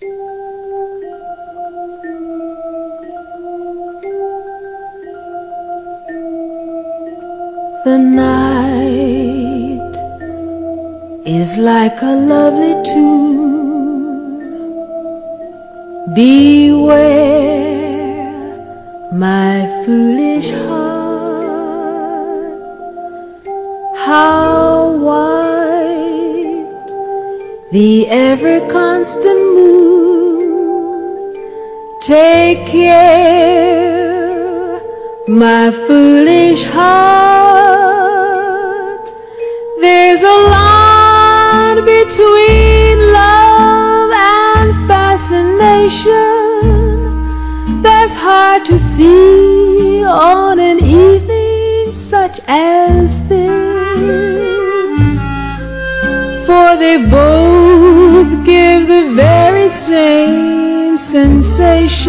The night is like a lovely tune. Beware, my foolish heart, how the ever constant moon. Take care, my foolish heart. There's a line between love and fascination that's hard to see they both give the very same sensation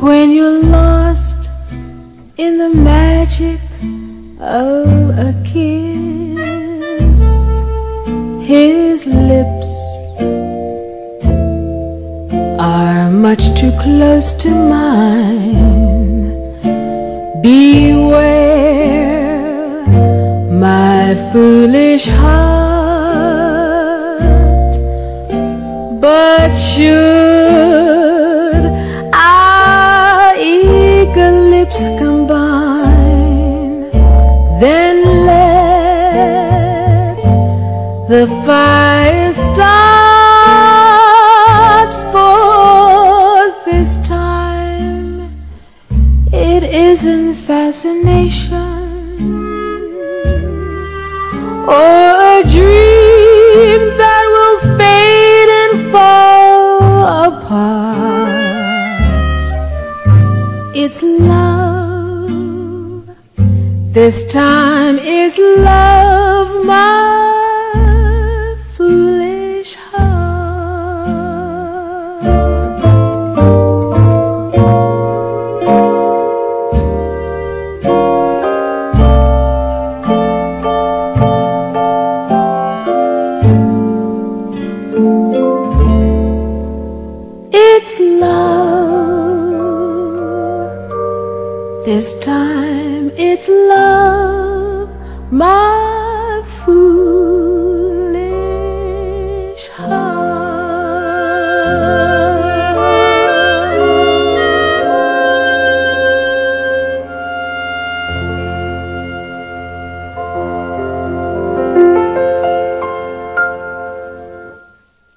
when you're lost in the magic of a kiss. His lips are much too close to mine. Beware, my foolish heart. But should our eager lips combine, then let the fire start. For this time, it isn't fascination or a dream that will fade and fall apart. It's love. This time is love. This time it's love, my food.